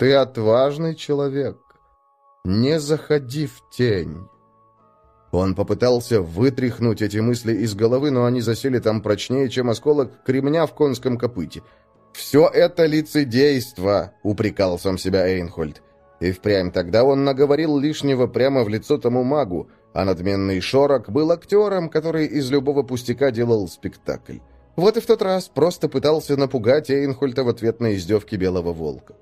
Ты отважный человек. Не заходи в тень». Он попытался вытряхнуть эти мысли из головы, но они засели там прочнее, чем осколок кремня в конском копыте. «Все это лицедейство», — упрекал сам себя Эйнхольд. И впрямь тогда он наговорил лишнего прямо в лицо тому магу, а надменный Шорок был актером, который из любого пустяка делал спектакль. Вот и в тот раз просто пытался напугать Эйнхольта в ответ на издевки Белого Волка.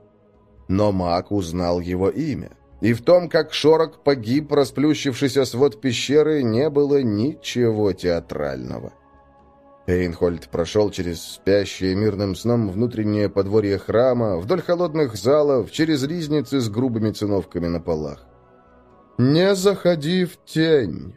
Но маг узнал его имя. И в том, как Шорок погиб, расплющившись о свод пещеры, не было ничего театрального. Эйнхольд прошел через спящее мирным сном внутреннее подворье храма, вдоль холодных залов, через ризницы с грубыми циновками на полах. «Не заходи в тень!»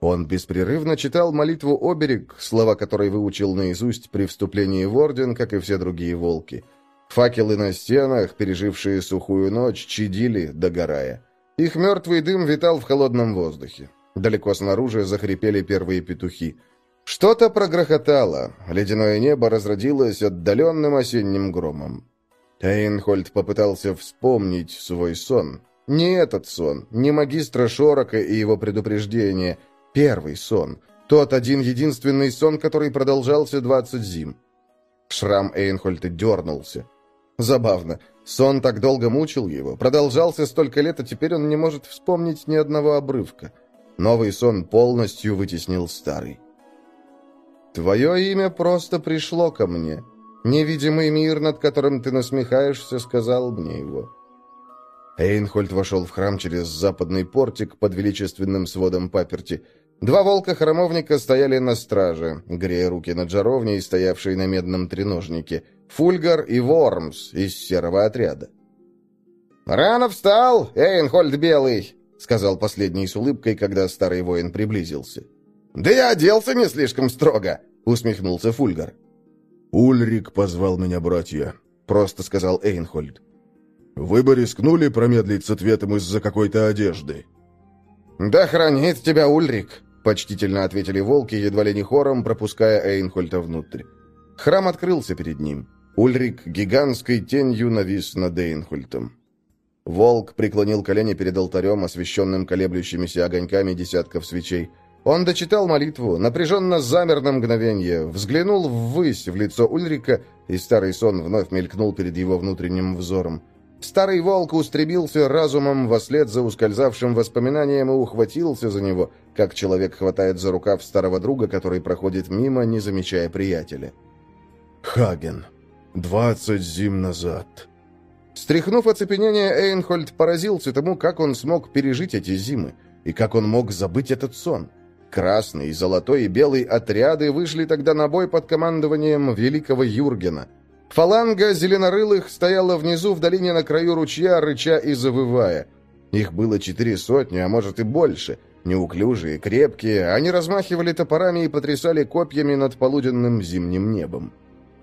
Он беспрерывно читал молитву «Оберег», слова которой выучил наизусть при вступлении в орден, как и все другие волки. Факелы на стенах, пережившие сухую ночь, чадили, догорая. Их мертвый дым витал в холодном воздухе. Далеко снаружи захрипели первые петухи. Что-то прогрохотало, ледяное небо разродилось отдаленным осенним громом. Эйнхольд попытался вспомнить свой сон. Не этот сон, не магистра Шорока и его предупреждение. Первый сон. Тот один-единственный сон, который продолжался двадцать зим. Шрам Эйнхольда дернулся. Забавно. Сон так долго мучил его, продолжался столько лет, а теперь он не может вспомнить ни одного обрывка. Новый сон полностью вытеснил старый. Твое имя просто пришло ко мне. Невидимый мир, над которым ты насмехаешься, сказал мне его». Эйнхольд вошел в храм через западный портик под величественным сводом паперти. Два волка-храмовника стояли на страже, грея руки над жаровней, стоявшей на медном треножнике. Фульгар и Вормс из серого отряда. «Рано встал, Эйнхольд Белый!» — сказал последний с улыбкой, когда старый воин приблизился. «Да я оделся не слишком строго», — усмехнулся Фульгар. «Ульрик позвал меня, братья», — просто сказал Эйнхольд. «Вы бы рискнули промедлить с ответом из-за какой-то одежды?» «Да хранит тебя Ульрик», — почтительно ответили волки, едва ли не хором, пропуская Эйнхольда внутрь. Храм открылся перед ним. Ульрик гигантской тенью навис над Эйнхольтом. Волк преклонил колени перед алтарем, освещенным колеблющимися огоньками десятков свечей. Он дочитал молитву, напряженно замер на мгновение, взглянул ввысь в лицо Ульрика, и старый сон вновь мелькнул перед его внутренним взором. Старый волк устремился разумом вслед за ускользавшим воспоминанием и ухватился за него, как человек хватает за рукав старого друга, который проходит мимо, не замечая приятеля. «Хаген. Двадцать зим назад». Стряхнув оцепенение, Эйнхольд поразился тому, как он смог пережить эти зимы, и как он мог забыть этот сон. Красный, золотой и белый отряды вышли тогда на бой под командованием великого Юргена. Фаланга зеленорылых стояла внизу в долине на краю ручья, рыча и завывая. Их было четыре сотни, а может и больше. Неуклюжие, крепкие, они размахивали топорами и потрясали копьями над полуденным зимним небом.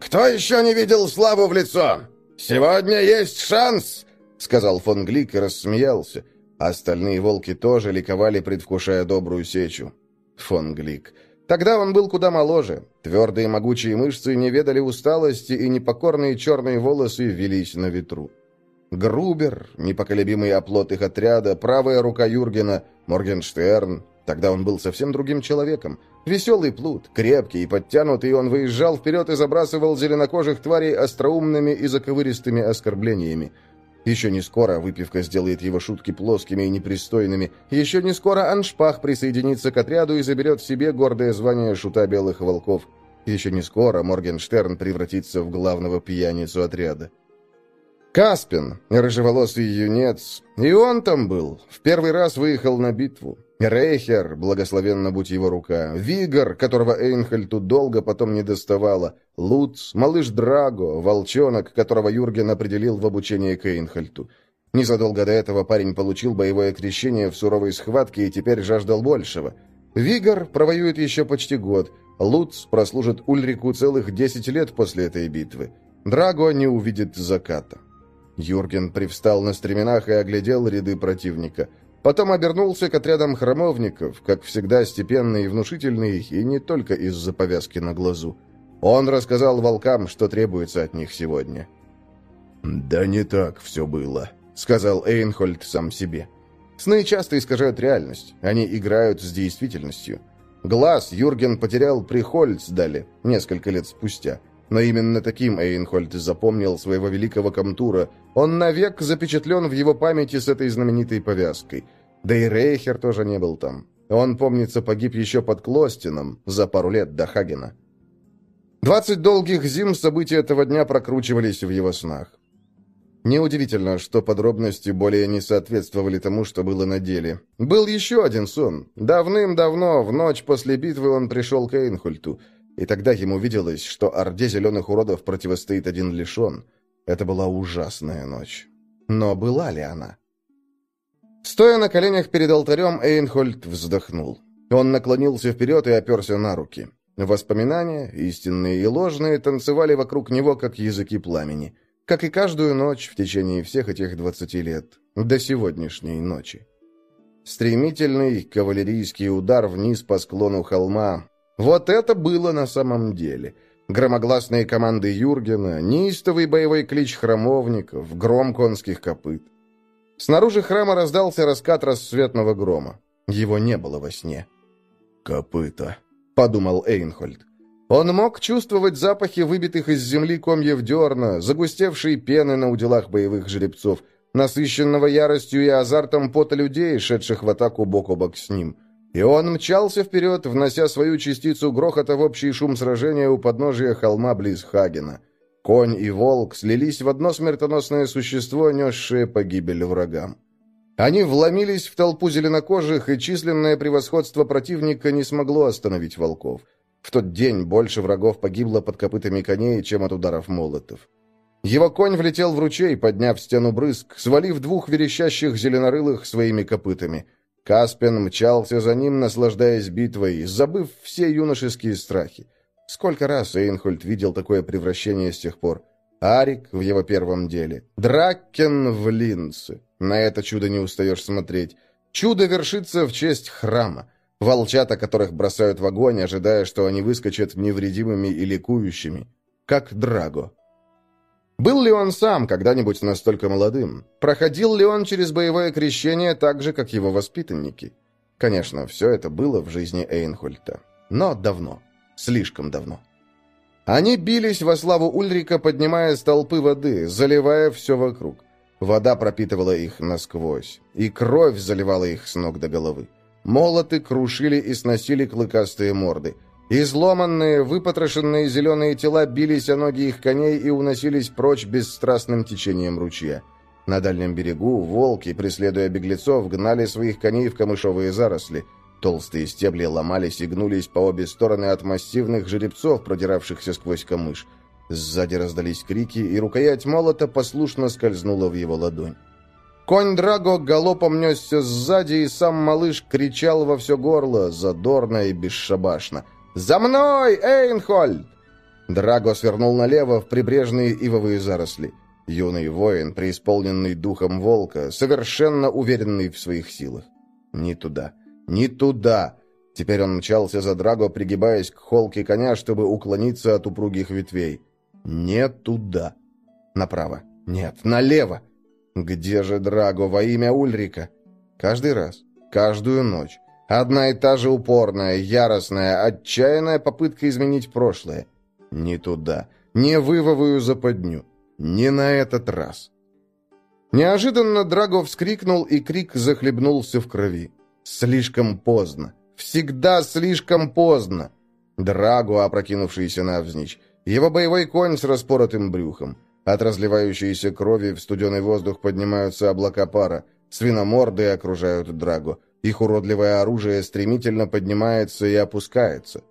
«Кто еще не видел славу в лицо? Сегодня есть шанс!» — сказал фон Глик и рассмеялся. Остальные волки тоже ликовали, предвкушая добрую сечу фон Глик. Тогда он был куда моложе. Твердые могучие мышцы не ведали усталости, и непокорные черные волосы велись на ветру. Грубер, непоколебимый оплот их отряда, правая рука Юргена, Моргенштерн. Тогда он был совсем другим человеком. Веселый плут, крепкий и подтянутый, он выезжал вперед и забрасывал зеленокожих тварей остроумными и заковыристыми оскорблениями. Еще не скоро выпивка сделает его шутки плоскими и непристойными. Еще не скоро Аншпах присоединится к отряду и заберет себе гордое звание шута белых волков. Еще не скоро Моргенштерн превратится в главного пьяницу отряда. Каспин, рыжеволосый юнец, и он там был, в первый раз выехал на битву. Рейхер, благословенно будь его рука, Вигор, которого Эйнхельту долго потом не доставало, Луц, малыш Драго, волчонок, которого Юрген определил в обучение к Эйнхельту. Незадолго до этого парень получил боевое крещение в суровой схватке и теперь жаждал большего. Вигор провоюет еще почти год, Луц прослужит Ульрику целых десять лет после этой битвы. Драго не увидит заката. Юрген привстал на стременах и оглядел ряды противника – Потом обернулся к отрядам храмовников, как всегда степенный и внушительный, и не только из-за повязки на глазу. Он рассказал волкам, что требуется от них сегодня. «Да не так все было», — сказал Эйнхольд сам себе. Сны часто искажают реальность, они играют с действительностью. Глаз Юрген потерял при Хольцдале несколько лет спустя. Но именно таким Эйнхольд запомнил своего великого комтура. Он навек запечатлен в его памяти с этой знаменитой повязкой. Да и Рейхер тоже не был там. Он, помнится, погиб еще под Клостином за пару лет до Хагена. Двадцать долгих зим события этого дня прокручивались в его снах. Неудивительно, что подробности более не соответствовали тому, что было на деле. Был еще один сон. Давным-давно, в ночь после битвы, он пришел к Эйнхульту, и тогда ему виделось, что Орде Зеленых Уродов противостоит один лишь он. Это была ужасная ночь. Но была ли она? Стоя на коленях перед алтарем, Эйнхольд вздохнул. Он наклонился вперед и оперся на руки. Воспоминания, истинные и ложные, танцевали вокруг него, как языки пламени — как и каждую ночь в течение всех этих двадцати лет, до сегодняшней ночи. Стремительный кавалерийский удар вниз по склону холма. Вот это было на самом деле. Громогласные команды Юргена, неистовый боевой клич храмовников, гром конских копыт. Снаружи храма раздался раскат рассветного грома. Его не было во сне. «Копыта», — подумал Эйнхольд. Он мог чувствовать запахи выбитых из земли комьев дерна, загустевшей пены на уделах боевых жеребцов, насыщенного яростью и азартом пота людей, шедших в атаку бок о бок с ним. И он мчался вперед, внося свою частицу грохота в общий шум сражения у подножия холма близ Хагена. Конь и волк слились в одно смертоносное существо, несшее погибель врагам. Они вломились в толпу зеленокожих, и численное превосходство противника не смогло остановить волков. В тот день больше врагов погибло под копытами коней, чем от ударов молотов. Его конь влетел в ручей, подняв стену брызг, свалив двух верещащих зеленорылых своими копытами. Каспин мчался за ним, наслаждаясь битвой, забыв все юношеские страхи. Сколько раз Эйнхольд видел такое превращение с тех пор? Арик в его первом деле. Дракен в Линце. На это чудо не устаешь смотреть. Чудо вершится в честь храма. Волчата, которых бросают в огонь, ожидая, что они выскочат невредимыми и ликующими. Как Драго. Был ли он сам когда-нибудь настолько молодым? Проходил ли он через боевое крещение так же, как его воспитанники? Конечно, все это было в жизни Эйнхольта. Но давно. Слишком давно. Они бились во славу Ульрика, поднимая столпы воды, заливая все вокруг. Вода пропитывала их насквозь, и кровь заливала их с ног до головы. Молоты крушили и сносили клыкастые морды. Изломанные, выпотрошенные зеленые тела бились о ноги их коней и уносились прочь бесстрастным течением ручья. На дальнем берегу волки, преследуя беглецов, гнали своих коней в камышовые заросли. Толстые стебли ломались и гнулись по обе стороны от массивных жеребцов, продиравшихся сквозь камыш. Сзади раздались крики, и рукоять молота послушно скользнула в его ладонь. Конь Драго галопом несся сзади, и сам малыш кричал во все горло, задорно и бесшабашно. «За мной, Эйнхольд!» Драго свернул налево в прибрежные ивовые заросли. Юный воин, преисполненный духом волка, совершенно уверенный в своих силах. Не туда, не туда. Теперь он мчался за Драго, пригибаясь к холке коня, чтобы уклониться от упругих ветвей. Не туда. Направо. Нет, налево. Где же Драго во имя Ульрика? Каждый раз, каждую ночь. Одна и та же упорная, яростная, отчаянная попытка изменить прошлое. Не туда, не вывовую западню. Не на этот раз. Неожиданно Драго вскрикнул, и крик захлебнулся в крови. Слишком поздно. Всегда слишком поздно. Драго, опрокинувшийся навзничь. Его боевой конь с распоротым брюхом. От разливающейся крови в студеный воздух поднимаются облака пара. Свиноморды окружают Драгу. Их уродливое оружие стремительно поднимается и опускается.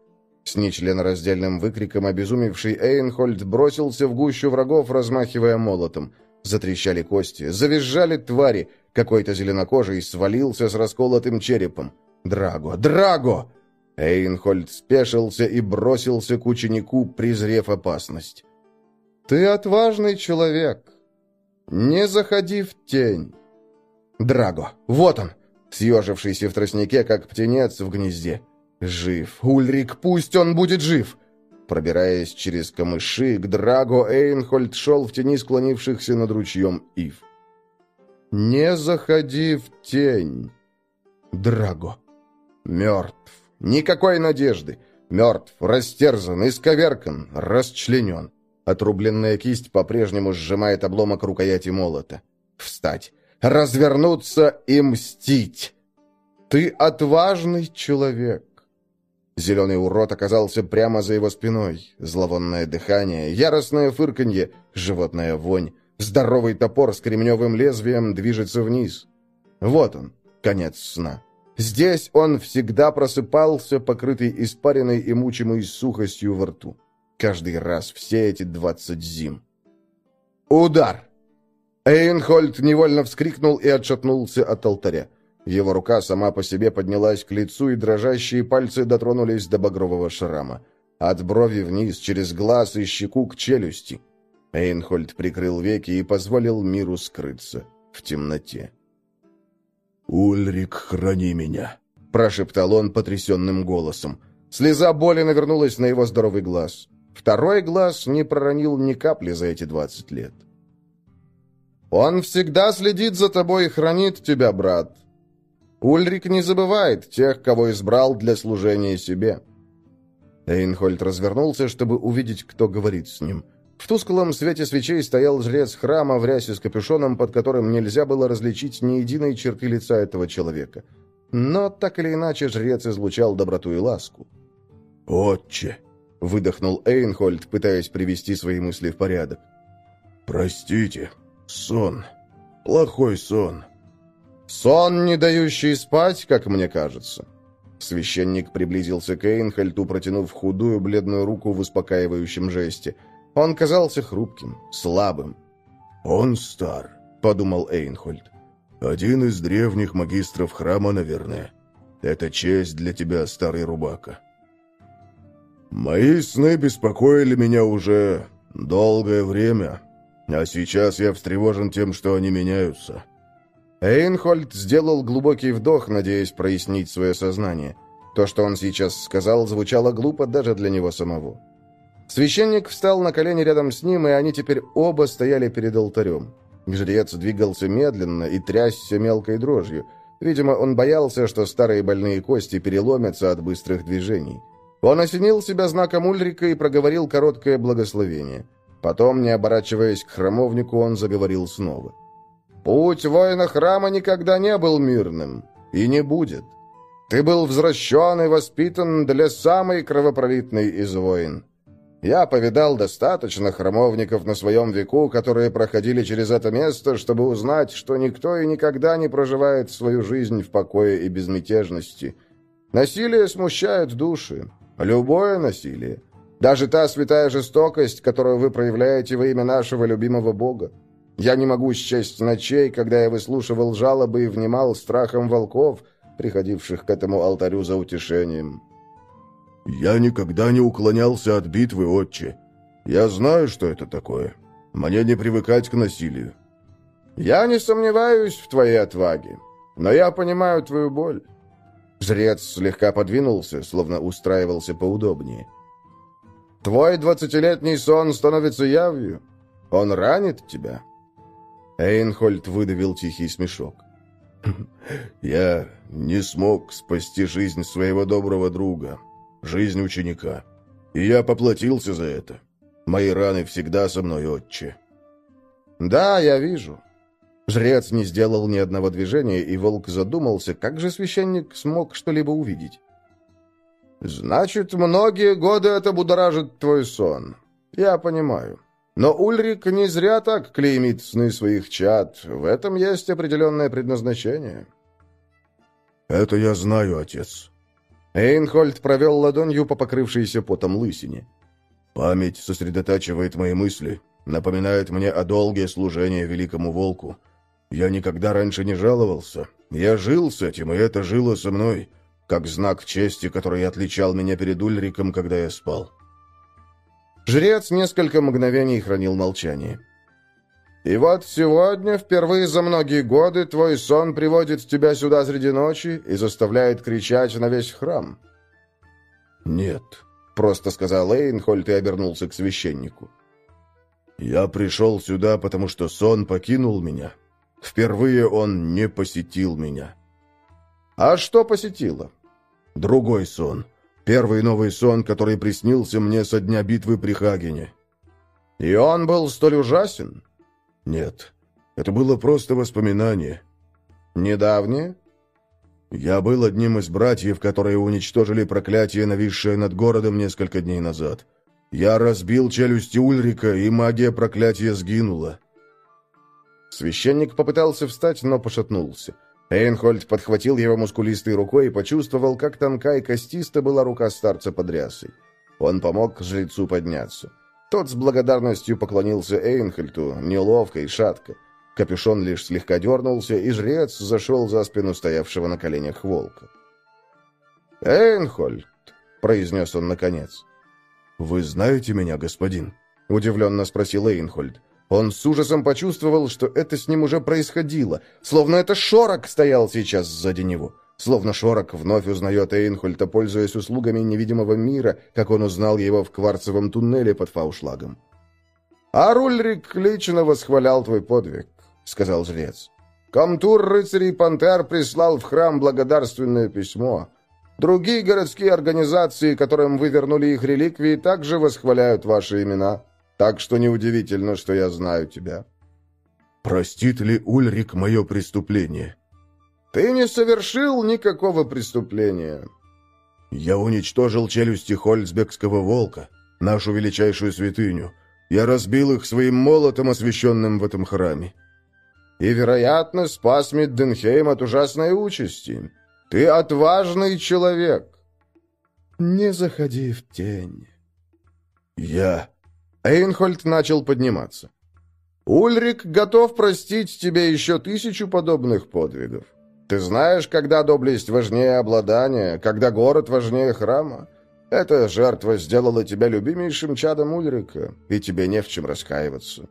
С нечленораздельным выкриком обезумевший Эйнхольд бросился в гущу врагов, размахивая молотом. Затрещали кости, завизжали твари. Какой-то зеленокожий свалился с расколотым черепом. «Драго! Драго!» Эйнхольд спешился и бросился к ученику, презрев опасность. «Ты отважный человек. Не заходи в тень». «Драго, вот он!» Съежившийся в тростнике, как птенец в гнезде. «Жив! Ульрик, пусть он будет жив!» Пробираясь через камыши, к Драго Эйнхольд шел в тени склонившихся над ручьем Ив. «Не заходи в тень, Драго. Мертв. Никакой надежды. Мертв, растерзан, исковеркан, расчленен. Отрубленная кисть по-прежнему сжимает обломок рукояти молота. Встать, развернуться и мстить. Ты отважный человек. Зеленый урод оказался прямо за его спиной. Зловонное дыхание, яростное фырканье, животная вонь. Здоровый топор с кремневым лезвием движется вниз. Вот он, конец сна. Здесь он всегда просыпался, покрытый испаренной и мучимой сухостью во рту. Каждый раз все эти двадцать зим. Удар! Эйнхольд невольно вскрикнул и отшатнулся от алтаря. Его рука сама по себе поднялась к лицу, и дрожащие пальцы дотронулись до багрового шрама. От брови вниз, через глаз и щеку к челюсти. Эйнхольд прикрыл веки и позволил миру скрыться в темноте. «Ульрик, храни меня!» — прошептал он потрясенным голосом. Слеза боли навернулась на его здоровый глаз. Второй глаз не проронил ни капли за эти двадцать лет. «Он всегда следит за тобой и хранит тебя, брат. Ульрик не забывает тех, кого избрал для служения себе». Эйнхольд развернулся, чтобы увидеть, кто говорит с ним. В тусклом свете свечей стоял жрец храма в рясе с капюшоном, под которым нельзя было различить ни единой черты лица этого человека. Но так или иначе жрец излучал доброту и ласку. «Отче!» — выдохнул Эйнхольд, пытаясь привести свои мысли в порядок. «Простите, сон. Плохой сон». «Сон, не дающий спать, как мне кажется». Священник приблизился к Эйнхольду, протянув худую бледную руку в успокаивающем жесте — он казался хрупким, слабым. «Он стар», — подумал Эйнхольд. «Один из древних магистров храма, наверное. Это честь для тебя, старый рубака». «Мои сны беспокоили меня уже долгое время, а сейчас я встревожен тем, что они меняются». Эйнхольд сделал глубокий вдох, надеясь прояснить свое сознание. То, что он сейчас сказал, звучало глупо даже для него самого. Священник встал на колени рядом с ним, и они теперь оба стояли перед алтарем. Жрец двигался медленно и трясся мелкой дрожью. Видимо, он боялся, что старые больные кости переломятся от быстрых движений. Он осенил себя знаком Ульрика и проговорил короткое благословение. Потом, не оборачиваясь к храмовнику, он заговорил снова. «Путь воина храма никогда не был мирным. И не будет. Ты был возвращен и воспитан для самой кровопролитной из войн. Я повидал достаточно храмовников на своем веку, которые проходили через это место, чтобы узнать, что никто и никогда не проживает свою жизнь в покое и безмятежности. Насилие смущает души. Любое насилие. Даже та святая жестокость, которую вы проявляете во имя нашего любимого Бога. Я не могу счесть ночей, когда я выслушивал жалобы и внимал страхом волков, приходивших к этому алтарю за утешением. «Я никогда не уклонялся от битвы, отче. Я знаю, что это такое. Мне не привыкать к насилию». «Я не сомневаюсь в твоей отваге, но я понимаю твою боль». Жрец слегка подвинулся, словно устраивался поудобнее. «Твой двадцатилетний сон становится явью. Он ранит тебя». Эйнхольд выдавил тихий смешок. «Я не смог спасти жизнь своего доброго друга жизнь ученика. И я поплатился за это. Мои раны всегда со мной, отче». «Да, я вижу». Жрец не сделал ни одного движения, и волк задумался, как же священник смог что-либо увидеть. «Значит, многие годы это будоражит твой сон. Я понимаю. Но Ульрик не зря так клеймит сны своих чад. В этом есть определенное предназначение». «Это я знаю, отец», Эйнхольд провел ладонью по покрывшейся потом лысине. «Память сосредотачивает мои мысли, напоминает мне о долгие служения великому волку. Я никогда раньше не жаловался. Я жил с этим, и это жило со мной, как знак чести, который отличал меня перед Ульриком, когда я спал». Жрец несколько мгновений хранил молчание. И вот сегодня, впервые за многие годы, твой сон приводит тебя сюда среди ночи и заставляет кричать на весь храм. Нет. — просто сказал Эйнхольд и обернулся к священнику. «Я пришел сюда, потому что сон покинул меня. Впервые он не посетил меня». «А что посетило?» «Другой сон. Первый новый сон, который приснился мне со дня битвы при Хагене». «И он был столь ужасен?» «Нет, это было просто воспоминание». «Недавнее?» «Я был одним из братьев, которые уничтожили проклятие, нависшее над городом несколько дней назад. Я разбил челюсти Ульрика, и магия проклятия сгинула». Священник попытался встать, но пошатнулся. Эйнхольд подхватил его мускулистой рукой и почувствовал, как тонка и костиста была рука старца под рясой. Он помог жрецу подняться. Тот с благодарностью поклонился Эйнхольду, неловко и шатко. Капюшон лишь слегка дернулся, и жрец зашел за спину стоявшего на коленях волка. «Эйнхольд», — произнес он наконец. «Вы знаете меня, господин?» — удивленно спросил Эйнхольд. Он с ужасом почувствовал, что это с ним уже происходило, словно это Шорок стоял сейчас сзади него. Словно Шорок вновь узнает Эйнхольта, пользуясь услугами невидимого мира, как он узнал его в кварцевом туннеле под Фаушлагом. «А Рульрик лично восхвалял твой подвиг», — сказал жрец. «Комтур рыцарей Пантер прислал в храм благодарственное письмо. Другие городские организации, которым вы вернули их реликвии, также восхваляют ваши имена». Так что неудивительно, что я знаю тебя». «Простит ли Ульрик мое преступление?» «Ты не совершил никакого преступления». «Я уничтожил челюсти Хольцбекского волка, нашу величайшую святыню. Я разбил их своим молотом, освященным в этом храме». «И, вероятно, спас Мидденхейм от ужасной участи. Ты отважный человек». «Не заходи в тень». «Я Эйнхольд начал подниматься. «Ульрик готов простить тебе еще тысячу подобных подвигов. Ты знаешь, когда доблесть важнее обладания, когда город важнее храма. Эта жертва сделала тебя любимейшим чадом Ульрика, и тебе не в чем раскаиваться».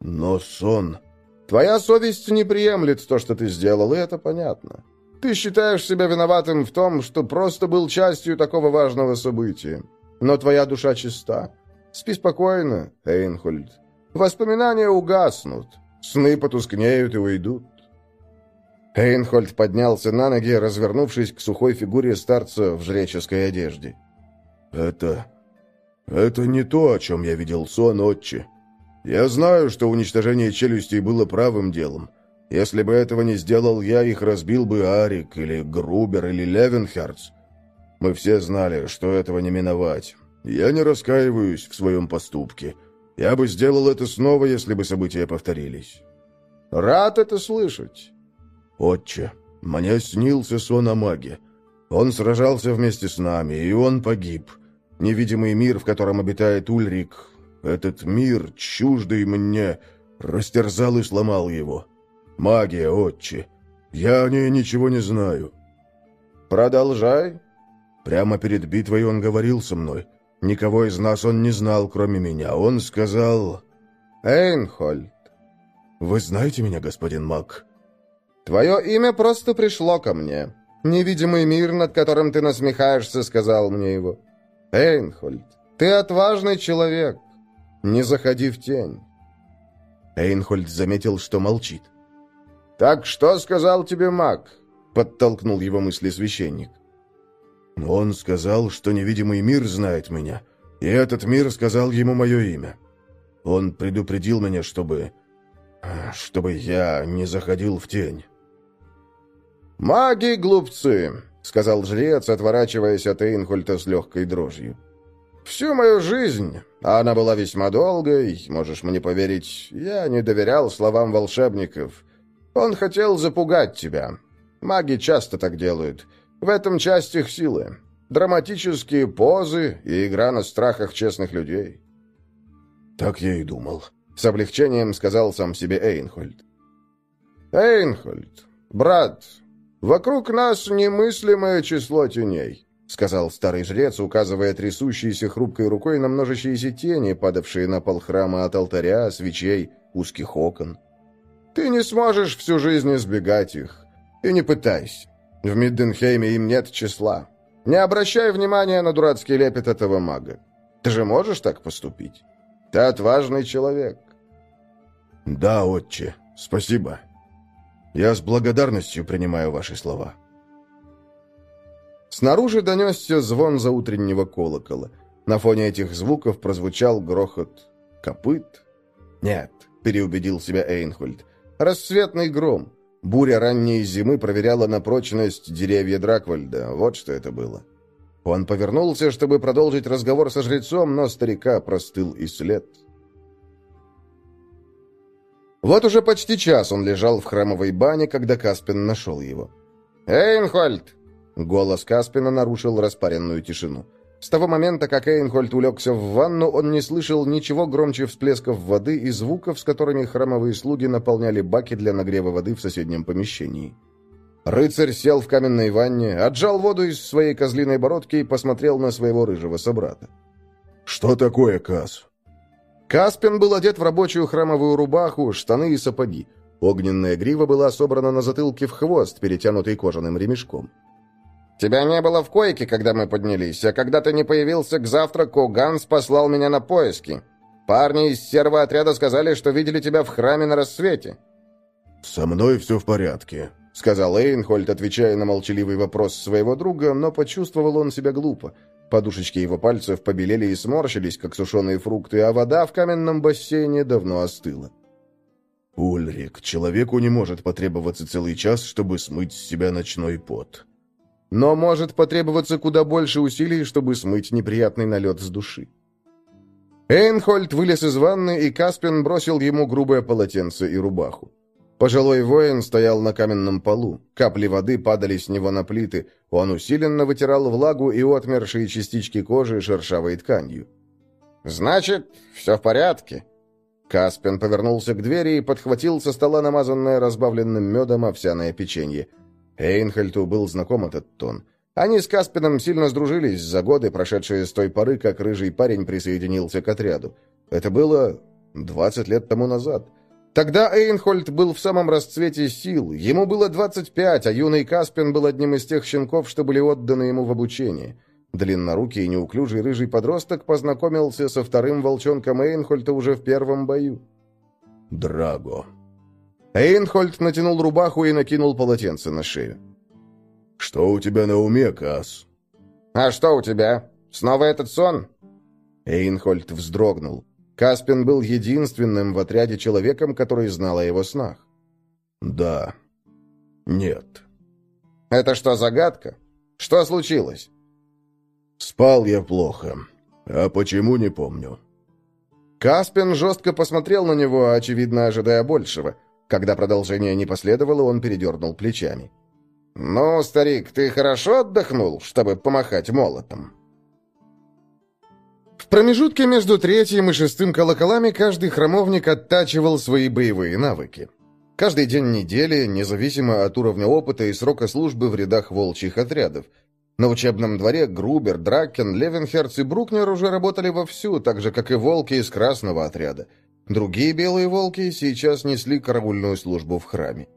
«Но сон...» «Твоя совесть не приемлет то, что ты сделал, и это понятно. Ты считаешь себя виноватым в том, что просто был частью такого важного события. Но твоя душа чиста. Спи спокойно, Эйнхольд. Воспоминания угаснут, сны потускнеют и уйдут. Эйнхольд поднялся на ноги, развернувшись к сухой фигуре старца в жреческой одежде. «Это... это не то, о чем я видел сон, отче. Я знаю, что уничтожение челюстей было правым делом. Если бы этого не сделал я, их разбил бы Арик, или Грубер, или Левенхерц. Мы все знали, что этого не миновать. Я не раскаиваюсь в своем поступке. Я бы сделал это снова, если бы события повторились. Рад это слышать. Отче, мне снился сон о маге. Он сражался вместе с нами, и он погиб. Невидимый мир, в котором обитает Ульрик, этот мир, чуждый мне, растерзал и сломал его. Магия, отче. Я о ней ничего не знаю. Продолжай. Прямо перед битвой он говорил со мной. Никого из нас он не знал, кроме меня. Он сказал... «Эйнхольд». «Вы знаете меня, господин Мак?» «Твое имя просто пришло ко мне. Невидимый мир, над которым ты насмехаешься, сказал мне его. Эйнхольд, ты отважный человек. Не заходи в тень». Эйнхольд заметил, что молчит. «Так что сказал тебе маг?» — подтолкнул его мысли священник. Он сказал, что невидимый мир знает меня, и этот мир сказал ему мое имя. Он предупредил меня, чтобы... чтобы я не заходил в тень. «Маги глупцы!» — сказал жрец, отворачиваясь от Эйнхольта с легкой дрожью. «Всю мою жизнь, а она была весьма долгой, можешь мне поверить, я не доверял словам волшебников. Он хотел запугать тебя. Маги часто так делают». В этом часть их силы. Драматические позы и игра на страхах честных людей. Так я и думал. С облегчением сказал сам себе Эйнхольд. Эйнхольд, брат, вокруг нас немыслимое число теней, сказал старый жрец, указывая трясущейся хрупкой рукой на множащиеся тени, падавшие на пол храма от алтаря, свечей, узких окон. Ты не сможешь всю жизнь избегать их. И не пытайся. В Мидденхейме им нет числа. Не обращай внимания на дурацкий лепет этого мага. Ты же можешь так поступить? Ты отважный человек». «Да, отче, спасибо. Я с благодарностью принимаю ваши слова». Снаружи донесся звон заутреннего колокола. На фоне этих звуков прозвучал грохот копыт. «Нет», — переубедил себя Эйнхольд, — «рассветный гром». Буря ранней зимы проверяла на прочность деревья Драквальда. Вот что это было. Он повернулся, чтобы продолжить разговор со жрецом, но старика простыл и след. Вот уже почти час он лежал в храмовой бане, когда Каспин нашел его. «Эйнхольд!» Голос Каспина нарушил распаренную тишину. С того момента, как Эйнхольд улегся в ванну, он не слышал ничего громче всплесков воды и звуков, с которыми храмовые слуги наполняли баки для нагрева воды в соседнем помещении. Рыцарь сел в каменной ванне, отжал воду из своей козлиной бородки и посмотрел на своего рыжего собрата. «Что такое, Кас?» Каспин был одет в рабочую храмовую рубаху, штаны и сапоги. Огненная грива была собрана на затылке в хвост, перетянутый кожаным ремешком. «Тебя не было в койке, когда мы поднялись, а когда ты не появился к завтраку, Ганс послал меня на поиски. Парни из серого отряда сказали, что видели тебя в храме на рассвете». «Со мной все в порядке», — сказал Эйнхольд, отвечая на молчаливый вопрос своего друга, но почувствовал он себя глупо. Подушечки его пальцев побелели и сморщились, как сушеные фрукты, а вода в каменном бассейне давно остыла. «Ульрик, человеку не может потребоваться целый час, чтобы смыть с себя ночной пот», но может потребоваться куда больше усилий, чтобы смыть неприятный налет с души. Эйнхольд вылез из ванны, и Каспин бросил ему грубое полотенце и рубаху. Пожилой воин стоял на каменном полу. Капли воды падали с него на плиты. Он усиленно вытирал влагу и отмершие частички кожи шершавой тканью. «Значит, все в порядке?» Каспин повернулся к двери и подхватил со стола намазанное разбавленным медом овсяное печенье. Эйнхельту был знаком этот тон. Они с Каспином сильно сдружились за годы, прошедшие с той поры, как рыжий парень присоединился к отряду. Это было 20 лет тому назад. Тогда Эйнхольд был в самом расцвете сил. Ему было 25, а юный Каспин был одним из тех щенков, что были отданы ему в обучение. Длиннорукий и неуклюжий рыжий подросток познакомился со вторым волчонком Эйнхольда уже в первом бою. «Драго», Эйнхольд натянул рубаху и накинул полотенце на шею. «Что у тебя на уме, Кас?» «А что у тебя? Снова этот сон?» Эйнхольд вздрогнул. Каспин был единственным в отряде человеком, который знал о его снах. «Да. Нет». «Это что, загадка? Что случилось?» «Спал я плохо. А почему, не помню». Каспин жестко посмотрел на него, очевидно, ожидая большего – когда продолжение не последовало, он передернул плечами. «Ну, старик, ты хорошо отдохнул, чтобы помахать молотом?» В промежутке между третьим и шестым колоколами каждый храмовник оттачивал свои боевые навыки. Каждый день недели, независимо от уровня опыта и срока службы в рядах волчьих отрядов. На учебном дворе Грубер, Дракен, Левенхерц и Брукнер уже работали вовсю, так же, как и волки из красного отряда. Другие белые волки сейчас несли караульную службу в храме.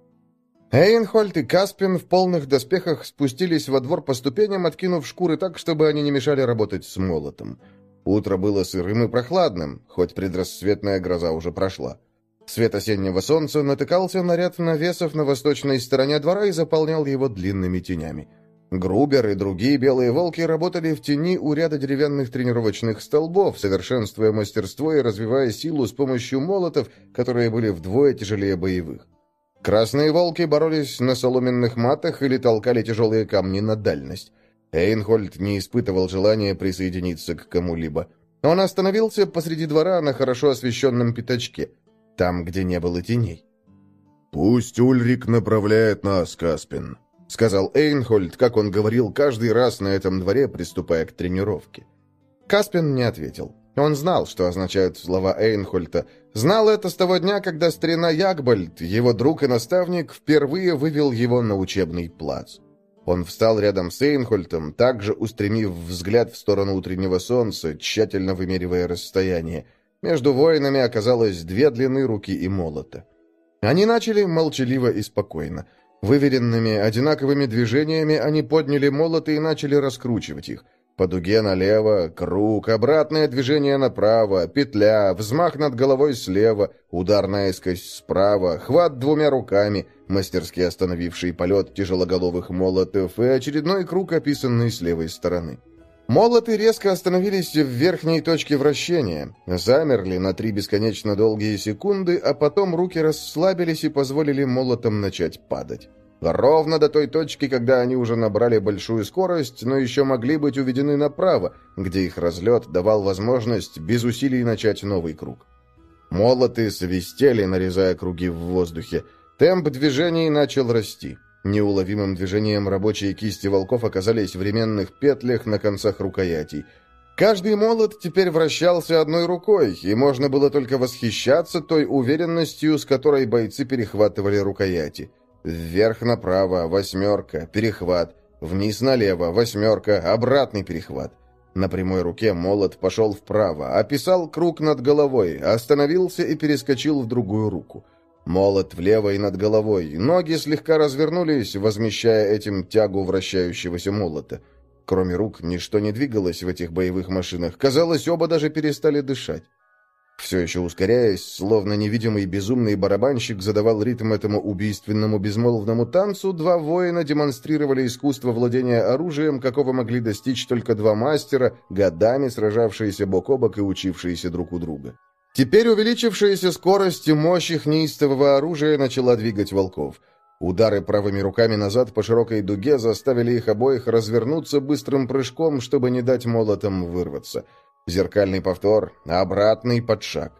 Эйнхольд и Каспин в полных доспехах спустились во двор по ступеням, откинув шкуры так, чтобы они не мешали работать с молотом. Утро было сырым и прохладным, хоть предрассветная гроза уже прошла. Свет осеннего солнца натыкался на ряд навесов на восточной стороне двора и заполнял его длинными тенями. Грубер и другие белые волки работали в тени у ряда деревянных тренировочных столбов, совершенствуя мастерство и развивая силу с помощью молотов, которые были вдвое тяжелее боевых. Красные волки боролись на соломенных матах или толкали тяжелые камни на дальность. Эйнхольд не испытывал желания присоединиться к кому-либо. Он остановился посреди двора на хорошо освещенном пятачке, там, где не было теней. «Пусть Ульрик направляет нас, Каспин», — сказал Эйнхольд, как он говорил каждый раз на этом дворе, приступая к тренировке. Каспин не ответил. Он знал, что означают слова Эйнхольта. Знал это с того дня, когда старина Ягбальд, его друг и наставник, впервые вывел его на учебный плац. Он встал рядом с Эйнхольтом, также устремив взгляд в сторону утреннего солнца, тщательно вымеривая расстояние. Между воинами оказалось две длины руки и молота. Они начали молчаливо и спокойно. Выверенными, одинаковыми движениями они подняли молоты и начали раскручивать их. По дуге налево, круг, обратное движение направо, петля, взмах над головой слева, удар наискось справа, хват двумя руками, мастерски остановивший полет тяжелоголовых молотов и очередной круг, описанный с левой стороны. Молоты резко остановились в верхней точке вращения, замерли на три бесконечно долгие секунды, а потом руки расслабились и позволили молотам начать падать. Ровно до той точки, когда они уже набрали большую скорость, но еще могли быть уведены направо, где их разлет давал возможность без усилий начать новый круг. Молоты свистели, нарезая круги в воздухе. Темп движений начал расти. Неуловимым движением рабочие кисти волков оказались в временных петлях на концах рукоятей. Каждый молот теперь вращался одной рукой, и можно было только восхищаться той уверенностью, с которой бойцы перехватывали рукояти. Вверх направо, восьмерка, перехват. Вниз налево, восьмерка, обратный перехват. На прямой руке молот пошел вправо, описал круг над головой, остановился и перескочил в другую руку. Молот влево и над головой, ноги слегка развернулись, возмещая этим тягу вращающегося молота. Кроме рук, ничто не двигалось в этих боевых машинах. Казалось, оба даже перестали дышать. Все еще ускоряясь, словно невидимый безумный барабанщик задавал ритм этому убийственному безмолвному танцу, два воина демонстрировали искусство владения оружием, какого могли достичь только два мастера, годами сражавшиеся бок о бок и учившиеся друг у друга. Теперь увеличившаяся скорость и мощь их неистового оружия начала двигать волков. Удары правыми руками назад по широкой дуге заставили их обоих развернуться быстрым прыжком, чтобы не дать молотам вырваться – Зеркальный повтор, обратный подшаг.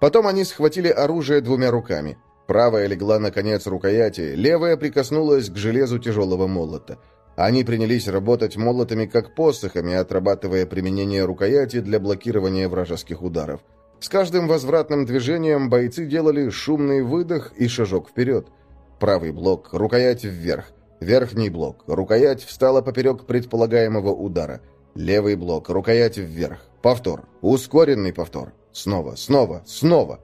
Потом они схватили оружие двумя руками. Правая легла на конец рукояти, левая прикоснулась к железу тяжелого молота. Они принялись работать молотами как посохами, отрабатывая применение рукояти для блокирования вражеских ударов. С каждым возвратным движением бойцы делали шумный выдох и шажок вперед. Правый блок, рукоять вверх. Верхний блок, рукоять встала поперек предполагаемого удара. Левый блок, рукоять вверх. Повтор. Ускоренный повтор. Снова, снова, снова.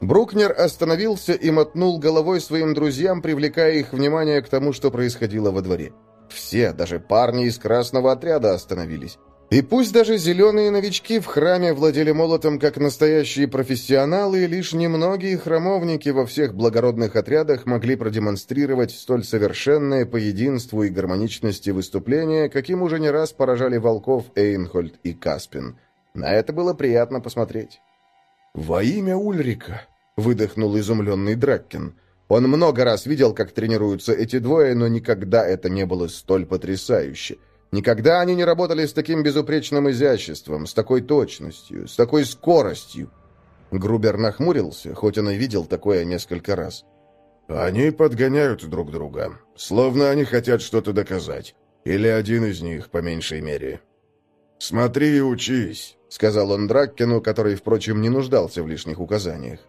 Брукнер остановился и мотнул головой своим друзьям, привлекая их внимание к тому, что происходило во дворе. Все, даже парни из красного отряда остановились. И пусть даже зеленые новички в храме владели молотом как настоящие профессионалы, лишь немногие храмовники во всех благородных отрядах могли продемонстрировать столь совершенное по единству и гармоничности выступления, каким уже не раз поражали волков Эйнхольд и Каспин. На это было приятно посмотреть. «Во имя Ульрика!» — выдохнул изумленный Драккин. Он много раз видел, как тренируются эти двое, но никогда это не было столь потрясающе. Никогда они не работали с таким безупречным изяществом, с такой точностью, с такой скоростью. Грубер нахмурился, хоть он и видел такое несколько раз. «Они подгоняют друг друга, словно они хотят что-то доказать. Или один из них, по меньшей мере». «Смотри и учись», — сказал он Драккину, который, впрочем, не нуждался в лишних указаниях.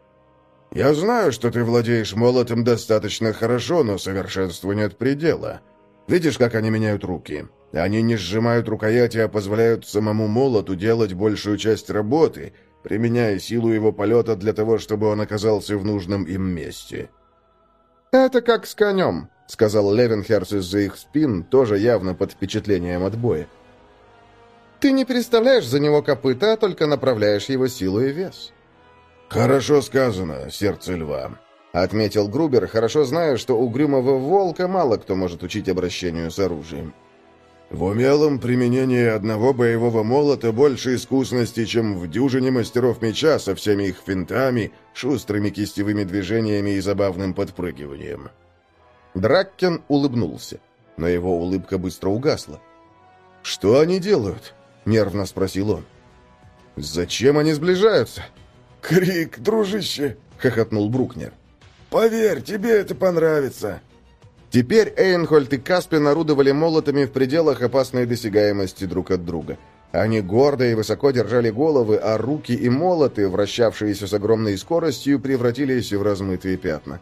«Я знаю, что ты владеешь молотом достаточно хорошо, но совершенству нет предела. Видишь, как они меняют руки? Они не сжимают рукояти, а позволяют самому молоту делать большую часть работы, применяя силу его полета для того, чтобы он оказался в нужном им месте. «Это как с конем», — сказал Левенхерс из-за их спин, тоже явно под впечатлением от боя. «Ты не переставляешь за него копыта, а только направляешь его силу и вес». «Хорошо сказано, сердце льва», — отметил Грубер, хорошо зная, что угрюмого волка мало кто может учить обращению с оружием. В умелом применении одного боевого молота больше искусности, чем в дюжине мастеров меча со всеми их финтами, шустрыми кистевыми движениями и забавным подпрыгиванием. Драккен улыбнулся, но его улыбка быстро угасла. «Что они делают?» — нервно спросил он. «Зачем они сближаются?» «Крик, дружище!» — хохотнул Брукнер. «Поверь, тебе это понравится!» Теперь Эйнхольд и Каспин орудовали молотами в пределах опасной досягаемости друг от друга. Они гордо и высоко держали головы, а руки и молоты, вращавшиеся с огромной скоростью, превратились в размытые пятна.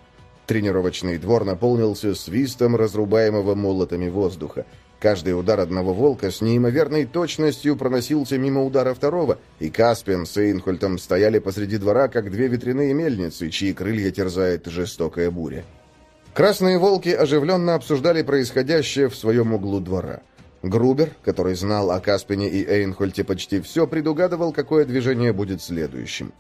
Тренировочный двор наполнился свистом разрубаемого молотами воздуха. Каждый удар одного волка с неимоверной точностью проносился мимо удара второго, и Каспин с Эйнхольтом стояли посреди двора, как две ветряные мельницы, чьи крылья терзает жестокая буря. Красные волки оживленно обсуждали происходящее в своем углу двора. Грубер, который знал о Каспине и Эйнхольте почти все, предугадывал, какое движение будет следующим.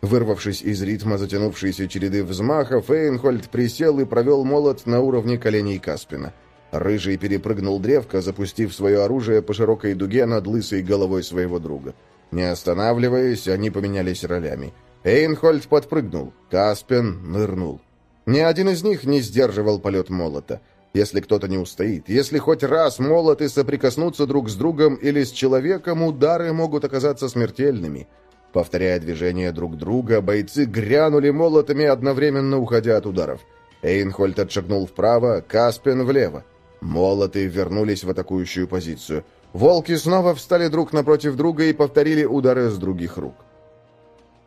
Вырвавшись из ритма затянувшейся череды взмахов, Эйнхольд присел и провел молот на уровне коленей Каспина. Рыжий перепрыгнул древко, запустив свое оружие по широкой дуге над лысой головой своего друга. Не останавливаясь, они поменялись ролями. Эйнхольд подпрыгнул, Каспин нырнул. Ни один из них не сдерживал полет молота. Если кто-то не устоит, если хоть раз молоты соприкоснутся друг с другом или с человеком, удары могут оказаться смертельными. Повторяя движения друг друга, бойцы грянули молотами, одновременно уходя от ударов. Эйнхольд отшагнул вправо, Каспин влево. Молоты вернулись в атакующую позицию. Волки снова встали друг напротив друга и повторили удары с других рук.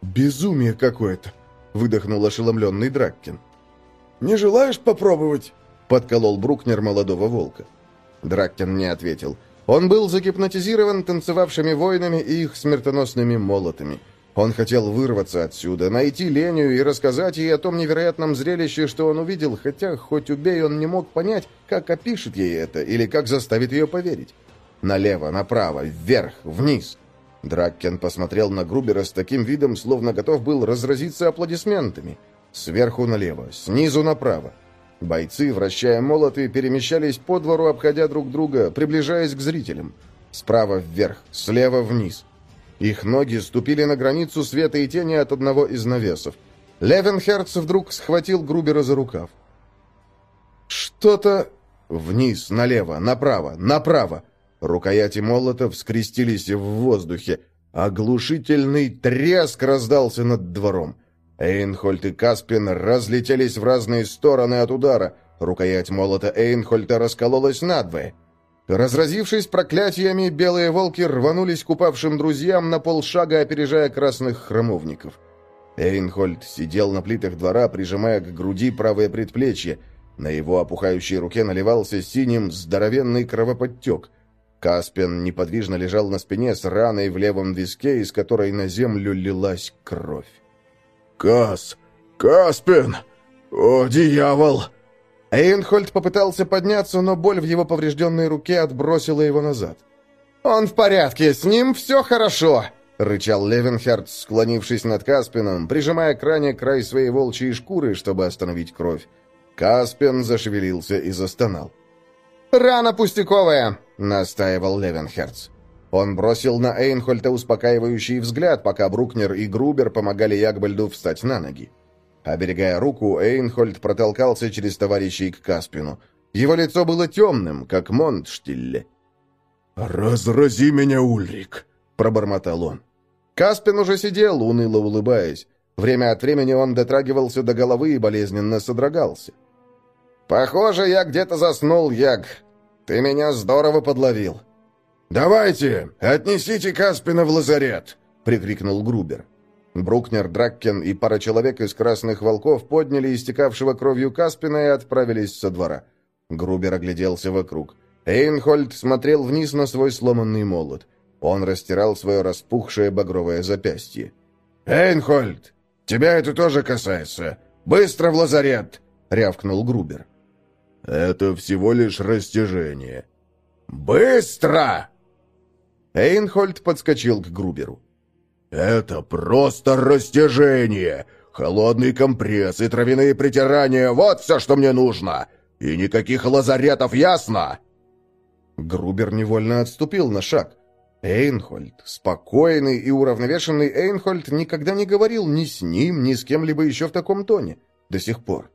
«Безумие какое-то!» — выдохнул ошеломленный Драккин. «Не желаешь попробовать?» — подколол Брукнер молодого волка. Драккен не ответил. Он был загипнотизирован танцевавшими воинами и их смертоносными молотами. Он хотел вырваться отсюда, найти Леню и рассказать ей о том невероятном зрелище, что он увидел, хотя, хоть убей, он не мог понять, как опишет ей это или как заставит ее поверить. Налево, направо, вверх, вниз. Драккен посмотрел на Грубера с таким видом, словно готов был разразиться аплодисментами. Сверху налево, снизу направо. Бойцы, вращая молоты, перемещались по двору, обходя друг друга, приближаясь к зрителям. Справа вверх, слева вниз. Их ноги ступили на границу света и тени от одного из навесов. Левенхерц вдруг схватил Грубера за рукав. «Что-то...» Вниз, налево, направо, направо. Рукояти молотов скрестились в воздухе. Оглушительный треск раздался над двором. Эйнхольд и Каспин разлетелись в разные стороны от удара. Рукоять молота Эйнхольда раскололась надвое. Разразившись проклятиями, белые волки рванулись к упавшим друзьям на полшага, опережая красных храмовников. Эйнхольд сидел на плитах двора, прижимая к груди правое предплечье. На его опухающей руке наливался синим здоровенный кровоподтек. Каспин неподвижно лежал на спине с раной в левом виске, из которой на землю лилась кровь. «Кас! Каспин! О, дьявол!» Эйнхольд попытался подняться, но боль в его поврежденной руке отбросила его назад. «Он в порядке, с ним все хорошо!» — рычал Левенхард, склонившись над Каспином, прижимая к ране край своей волчьей шкуры, чтобы остановить кровь. Каспин зашевелился и застонал. «Рана пустяковая!» — настаивал Левенхерц. Он бросил на Эйнхольта успокаивающий взгляд, пока Брукнер и Грубер помогали Ягбальду встать на ноги. Оберегая руку, Эйнхольд протолкался через товарищей к Каспину. Его лицо было темным, как Монтштилле. «Разрази меня, Ульрик!» — пробормотал он. Каспин уже сидел, уныло улыбаясь. Время от времени он дотрагивался до головы и болезненно содрогался. «Похоже, я где-то заснул, Яг. Ты меня здорово подловил». «Давайте, отнесите Каспина в лазарет!» — прикрикнул Грубер. Брукнер, Драккен и пара человек из «Красных волков» подняли истекавшего кровью Каспина и отправились со двора. Грубер огляделся вокруг. Эйнхольд смотрел вниз на свой сломанный молот. Он растирал свое распухшее багровое запястье. «Эйнхольд, тебя это тоже касается. Быстро в лазарет!» — рявкнул Грубер. «Это всего лишь растяжение». «Быстро!» Эйнхольд подскочил к Груберу. «Это просто растяжение! Холодный компресс и травяные притирания — вот все, что мне нужно! И никаких лазаретов, ясно?» Грубер невольно отступил на шаг. Эйнхольд, спокойный и уравновешенный Эйнхольд, никогда не говорил ни с ним, ни с кем-либо еще в таком тоне. До сих пор.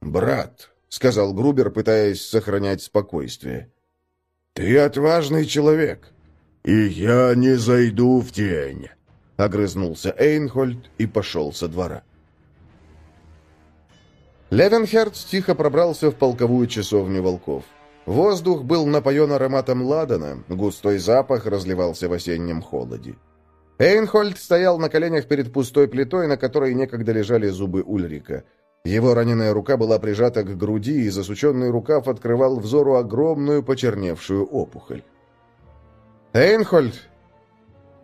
«Брат», — сказал Грубер, пытаясь сохранять спокойствие, — «ты отважный человек. «И я не зайду в тень», — огрызнулся Эйнхольд и пошел со двора. Левенхерц тихо пробрался в полковую часовню волков. Воздух был напоен ароматом ладана, густой запах разливался в осеннем холоде. Эйнхольд стоял на коленях перед пустой плитой, на которой некогда лежали зубы Ульрика. Его раненая рука была прижата к груди, и засученный рукав открывал взору огромную почерневшую опухоль. «Эйнхольд!»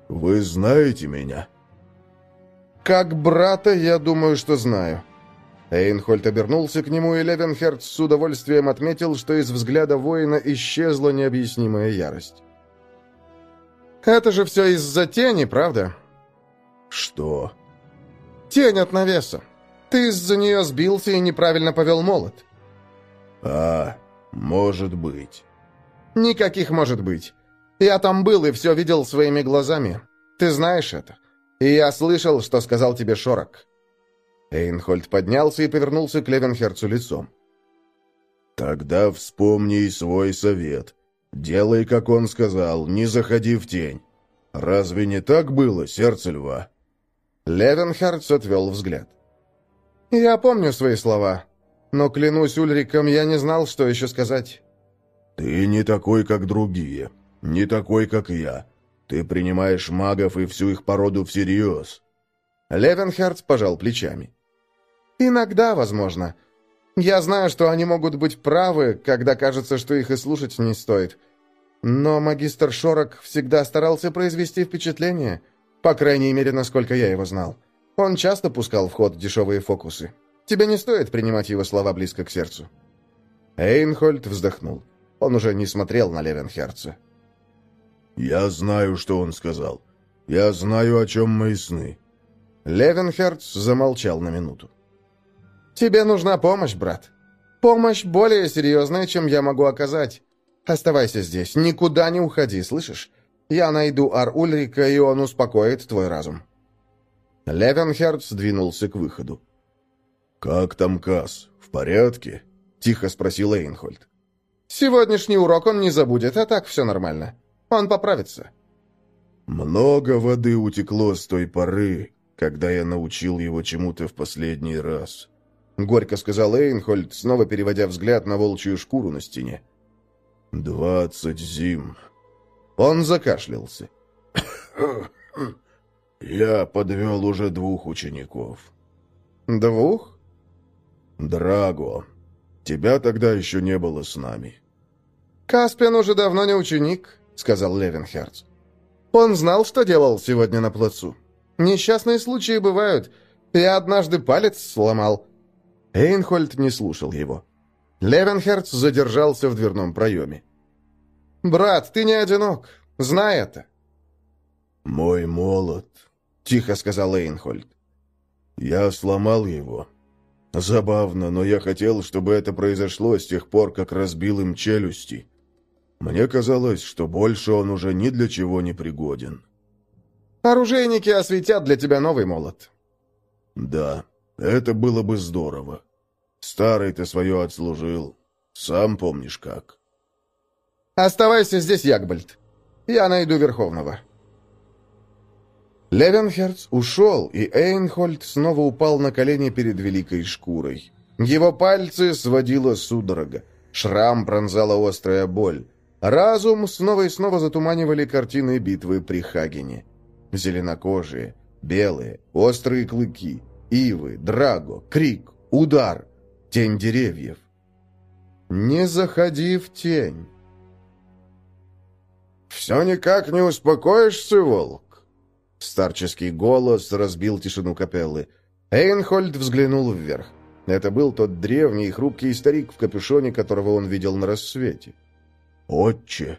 «Вы знаете меня?» «Как брата, я думаю, что знаю». Эйнхольд обернулся к нему, и Левенхерц с удовольствием отметил, что из взгляда воина исчезла необъяснимая ярость. «Это же все из-за тени, правда?» «Что?» «Тень от навеса. Ты из-за нее сбился и неправильно повел молот». «А, может быть». «Никаких может быть. Я там был и все видел своими глазами. Ты знаешь это. И я слышал, что сказал тебе Шорок». Эйнхольд поднялся и повернулся к Левенхерцу лицом. «Тогда вспомни свой совет. Делай, как он сказал, не заходи в тень. Разве не так было, сердце льва?» Левенхерц отвел взгляд. «Я помню свои слова, но, клянусь Ульриком, я не знал, что еще сказать». «Ты не такой, как другие, не такой, как я. Ты принимаешь магов и всю их породу всерьез». Левенхерц пожал плечами. «Иногда, возможно. Я знаю, что они могут быть правы, когда кажется, что их и слушать не стоит. Но магистр Шорок всегда старался произвести впечатление, по крайней мере, насколько я его знал. Он часто пускал в ход дешевые фокусы. Тебе не стоит принимать его слова близко к сердцу». Эйнхольд вздохнул. Он уже не смотрел на Левенхерца. «Я знаю, что он сказал. Я знаю, о чем мои сны». Левенхерц замолчал на минуту. «Тебе нужна помощь, брат. Помощь более серьезная, чем я могу оказать. Оставайся здесь, никуда не уходи, слышишь? Я найду Ар Ульрика, и он успокоит твой разум». Левенхерц двинулся к выходу. «Как там Касс? В порядке?» — тихо спросил Эйнхольд. «Сегодняшний урок он не забудет, а так все нормально. Он поправится». «Много воды утекло с той поры, когда я научил его чему-то в последний раз», — горько сказал Эйнхольд, снова переводя взгляд на волчью шкуру на стене. «Двадцать зим». Он закашлялся. «Я подвел уже двух учеников». «Двух?» «Драго, тебя тогда еще не было с нами». «Каспиан уже давно не ученик», — сказал Левенхерц. «Он знал, что делал сегодня на плацу. Несчастные случаи бывают. Я однажды палец сломал». Эйнхольд не слушал его. Левенхерц задержался в дверном проеме. «Брат, ты не одинок. Знай это». «Мой молот», — тихо сказал Эйнхольд. «Я сломал его. Забавно, но я хотел, чтобы это произошло с тех пор, как разбил им челюсти. Мне казалось, что больше он уже ни для чего не пригоден». «Оружейники осветят для тебя новый молот». «Да, это было бы здорово. Старый ты свое отслужил. Сам помнишь как». «Оставайся здесь, Ягбальд. Я найду Верховного». Левенхерц ушел, и Эйнхольд снова упал на колени перед великой шкурой. Его пальцы сводила судорога. Шрам пронзала острая боль. Разум снова и снова затуманивали картины битвы при Хагене. Зеленокожие, белые, острые клыки, ивы, драго, крик, удар, тень деревьев. «Не заходи в тень». «Все никак не успокоишься, волк?» Старческий голос разбил тишину капеллы. Эйнхольд взглянул вверх. Это был тот древний и хрупкий старик в капюшоне, которого он видел на рассвете. «Отче!»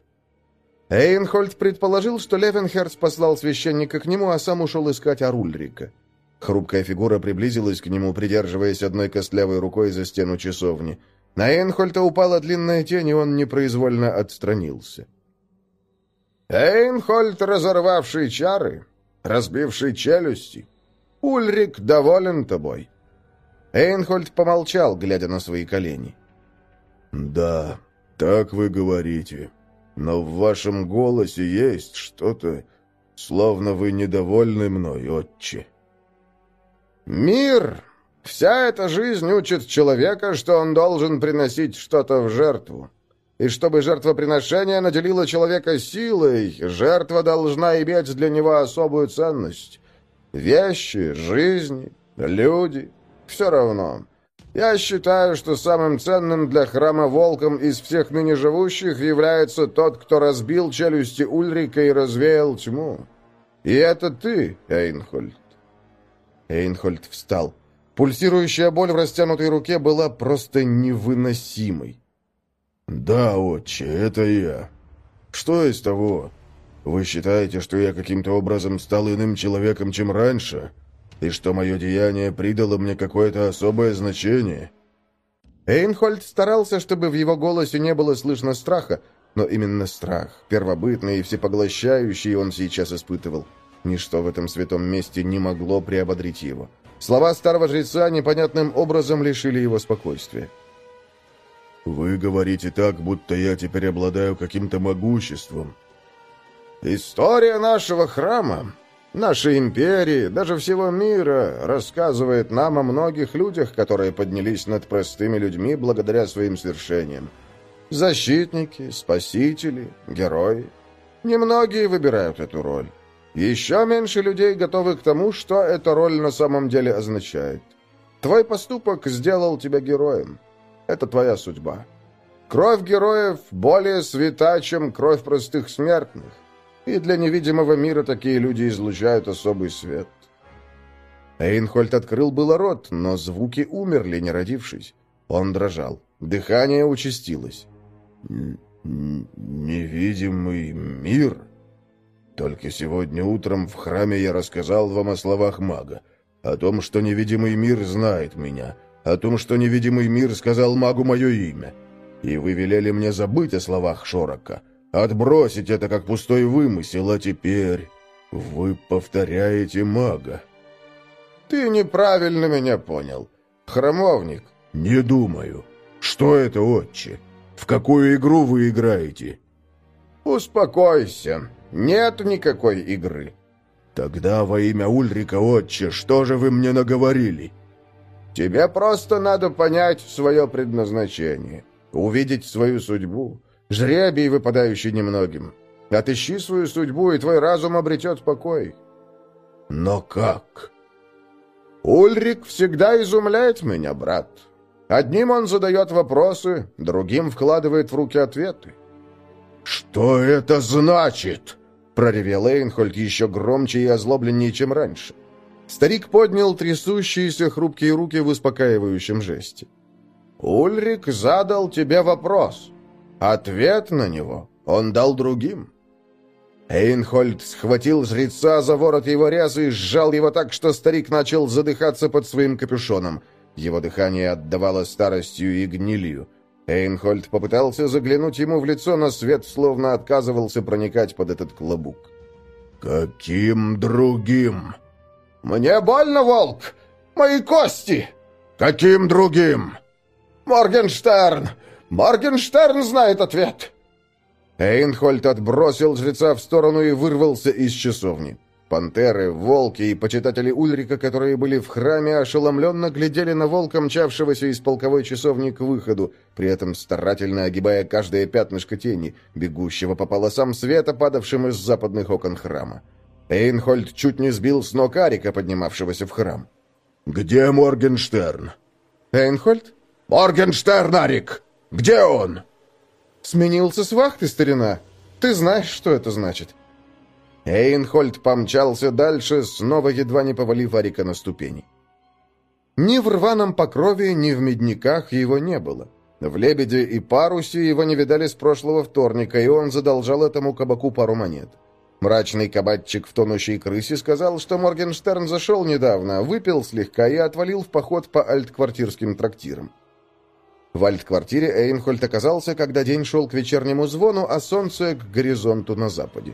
Эйнхольд предположил, что Левенхерц послал священника к нему, а сам ушел искать Арульрика. Хрупкая фигура приблизилась к нему, придерживаясь одной костлявой рукой за стену часовни. На Эйнхольда упала длинная тень, и он непроизвольно отстранился. «Эйнхольд, разорвавший чары, разбивший челюсти. Ульрик доволен тобой». Эйнхольд помолчал, глядя на свои колени. «Да, так вы говорите. Но в вашем голосе есть что-то, словно вы недовольны мной, отче». «Мир! Вся эта жизнь учит человека, что он должен приносить что-то в жертву. И чтобы жертвоприношение наделило человека силой, жертва должна иметь для него особую ценность. Вещи, жизни, люди — все равно. Я считаю, что самым ценным для храма волком из всех ныне живущих является тот, кто разбил челюсти Ульрика и развеял тьму. И это ты, Эйнхольд. Эйнхольд встал. Пульсирующая боль в растянутой руке была просто невыносимой. «Да, отче, это я. Что из того? Вы считаете, что я каким-то образом стал иным человеком, чем раньше? И что мое деяние придало мне какое-то особое значение?» Эйнхольд старался, чтобы в его голосе не было слышно страха, но именно страх, первобытный и всепоглощающий, он сейчас испытывал. Ничто в этом святом месте не могло приободрить его. Слова старого жреца непонятным образом лишили его спокойствия. «Вы говорите так, будто я теперь обладаю каким-то могуществом». «История нашего храма, нашей империи, даже всего мира рассказывает нам о многих людях, которые поднялись над простыми людьми благодаря своим свершениям. Защитники, спасители, герои. Немногие выбирают эту роль. Еще меньше людей готовы к тому, что эта роль на самом деле означает. Твой поступок сделал тебя героем. Это твоя судьба. Кровь героев более свята, чем кровь простых смертных. И для невидимого мира такие люди излучают особый свет. Эйнхольд открыл было рот, но звуки умерли, не родившись. Он дрожал. Дыхание участилось. «Невидимый мир?» Только сегодня утром в храме я рассказал вам о словах мага, о том, что невидимый мир знает меня, о том, что невидимый мир сказал магу мое имя. И вы велели мне забыть о словах Шорока, отбросить это как пустой вымысел, а теперь вы повторяете мага. Ты неправильно меня понял. Храмовник. Не думаю. Что это, отче? В какую игру вы играете? Успокойся. Нет никакой игры. Тогда во имя Ульрика, отче, что же вы мне наговорили? Тебе просто надо понять свое предназначение, увидеть свою судьбу, жребий, выпадающий немногим. Отыщи свою судьбу, и твой разум обретет покой. Но как? Ульрик всегда изумляет меня, брат. Одним он задает вопросы, другим вкладывает в руки ответы. «Что это значит?» Проревел Эйнхольд еще громче и озлобленнее, чем раньше. Старик поднял трясущиеся хрупкие руки в успокаивающем жесте. «Ульрик задал тебе вопрос. Ответ на него он дал другим». Эйнхольд схватил жреца за ворот его рясы и сжал его так, что старик начал задыхаться под своим капюшоном. Его дыхание отдавало старостью и гнилью. Эйнхольд попытался заглянуть ему в лицо, но свет словно отказывался проникать под этот клобук. «Каким другим?» «Мне больно, волк! Мои кости!» «Каким другим?» «Моргенштерн! Моргенштерн знает ответ!» Эйнхольд отбросил жреца в сторону и вырвался из часовни. Пантеры, волки и почитатели Ульрика, которые были в храме, ошеломленно глядели на волка, мчавшегося из полковой часовни к выходу, при этом старательно огибая каждое пятнышко тени, бегущего по полосам света, падавшим из западных окон храма. Эйнхольд чуть не сбил с ног Арика, поднимавшегося в храм. «Где Моргенштерн?» «Эйнхольд?» «Моргенштерн, Арик! Где он?» «Сменился с вахты, старина. Ты знаешь, что это значит?» Эйнхольд помчался дальше, снова едва не повалив Арика на ступени. Ни в рваном покрове, ни в медниках его не было. В «Лебеде» и «Парусе» его не видали с прошлого вторника, и он задолжал этому кабаку пару монет. Мрачный кабатчик в тонущей крысе сказал, что Моргенштерн зашел недавно, выпил слегка и отвалил в поход по альтквартирским трактирам. В альтквартире Эйнхольд оказался, когда день шел к вечернему звону, а солнце к горизонту на западе.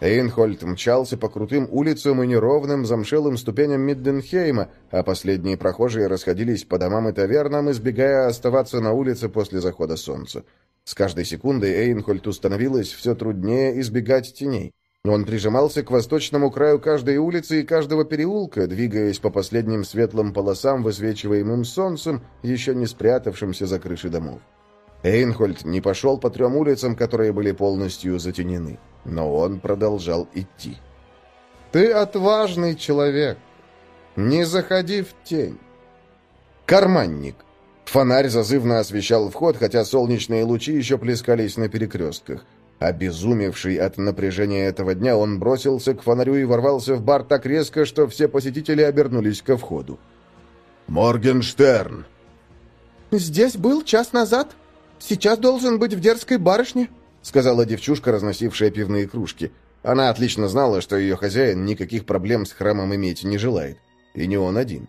Эйнхольд мчался по крутым улицам и неровным замшелым ступеням Мидденхейма, а последние прохожие расходились по домам и тавернам, избегая оставаться на улице после захода солнца. С каждой секундой Эйнхольду становилось все труднее избегать теней. Он прижимался к восточному краю каждой улицы и каждого переулка, двигаясь по последним светлым полосам, высвечиваемым солнцем, еще не спрятавшимся за крыши домов. Эйнхольд не пошел по трем улицам, которые были полностью затенены но он продолжал идти. «Ты отважный человек. Не заходи в тень». «Карманник». Фонарь зазывно освещал вход, хотя солнечные лучи еще плескались на перекрестках. Обезумевший от напряжения этого дня, он бросился к фонарю и ворвался в бар так резко, что все посетители обернулись ко входу. «Моргенштерн!» «Здесь был час назад. Сейчас должен быть в дерзкой барышне», — сказала девчушка, разносившая пивные кружки. Она отлично знала, что ее хозяин никаких проблем с храмом иметь не желает. И не он один.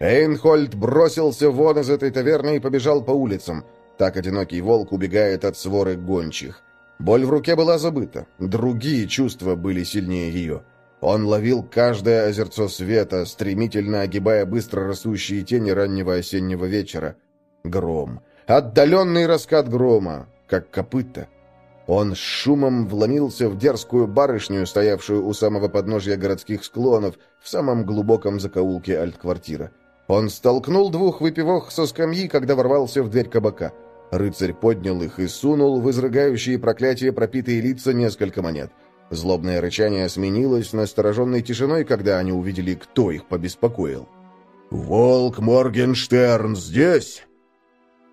Эйнхольд бросился вон из этой таверны и побежал по улицам. Так одинокий волк убегает от своры гончих. Боль в руке была забыта. Другие чувства были сильнее ее. Он ловил каждое озерцо света, стремительно огибая быстро растущие тени раннего осеннего вечера. Гром. Отдаленный раскат грома, как копыта. Он с шумом вломился в дерзкую барышню, стоявшую у самого подножья городских склонов, в самом глубоком закоулке альтквартира. Он столкнул двух выпивох со скамьи, когда ворвался в дверь кабака. Рыцарь поднял их и сунул в изрыгающие проклятия пропитые лица несколько монет. Злобное рычание сменилось настороженной тишиной, когда они увидели, кто их побеспокоил. «Волк Моргенштерн здесь?»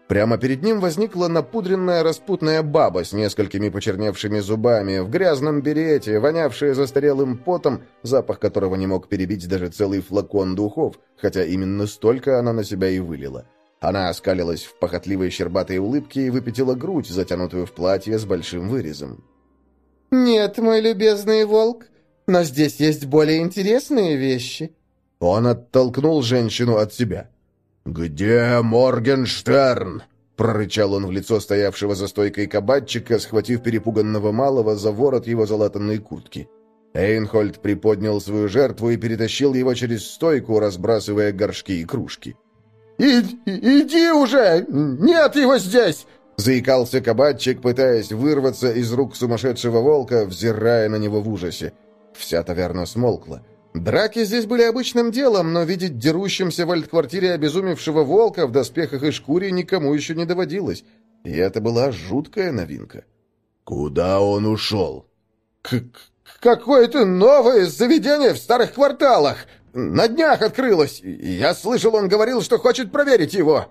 Прямо перед ним возникла напудренная распутная баба с несколькими почерневшими зубами, в грязном берете, вонявшая застарелым потом, запах которого не мог перебить даже целый флакон духов, хотя именно столько она на себя и вылила. Она оскалилась в похотливой щербатой улыбке и выпятила грудь, затянутую в платье с большим вырезом. «Нет, мой любезный волк, но здесь есть более интересные вещи». Он оттолкнул женщину от себя. «Где Моргенштерн?» — прорычал он в лицо стоявшего за стойкой кабачика, схватив перепуганного малого за ворот его залатанной куртки. Эйнхольд приподнял свою жертву и перетащил его через стойку, разбрасывая горшки и кружки. «Иди, иди уже! Нет его здесь!» Заикался кабачик, пытаясь вырваться из рук сумасшедшего волка, взирая на него в ужасе. Вся таверна смолкла. Драки здесь были обычным делом, но видеть дерущимся в альтквартире обезумевшего волка в доспехах и шкуре никому еще не доводилось. И это была жуткая новинка. «Куда он ушел?» К «Какое-то новое заведение в старых кварталах! На днях открылось! Я слышал, он говорил, что хочет проверить его!»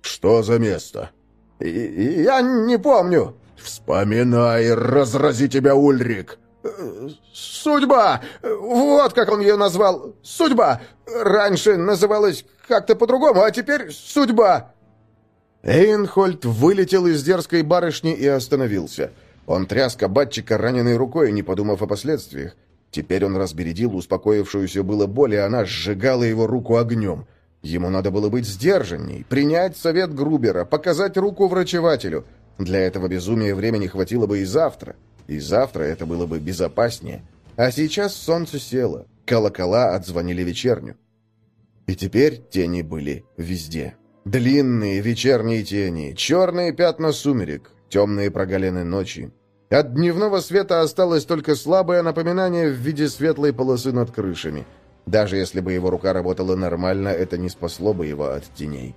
«Что за место?» «Я не помню!» «Вспоминай, разрази тебя, Ульрик!» «Судьба! Вот как он ее назвал! Судьба! Раньше называлась как-то по-другому, а теперь судьба!» Эйнхольд вылетел из дерзкой барышни и остановился. Он тряс кабатчика раненой рукой, не подумав о последствиях. Теперь он разбередил успокоившуюся было боль, и она сжигала его руку огнем. Ему надо было быть сдержанней, принять совет Грубера, показать руку врачевателю. Для этого безумия времени хватило бы и завтра. И завтра это было бы безопаснее. А сейчас солнце село, колокола отзвонили вечерню. И теперь тени были везде. Длинные вечерние тени, черные пятна сумерек, темные прогалины ночи. От дневного света осталось только слабое напоминание в виде светлой полосы над крышами. Даже если бы его рука работала нормально, это не спасло бы его от теней.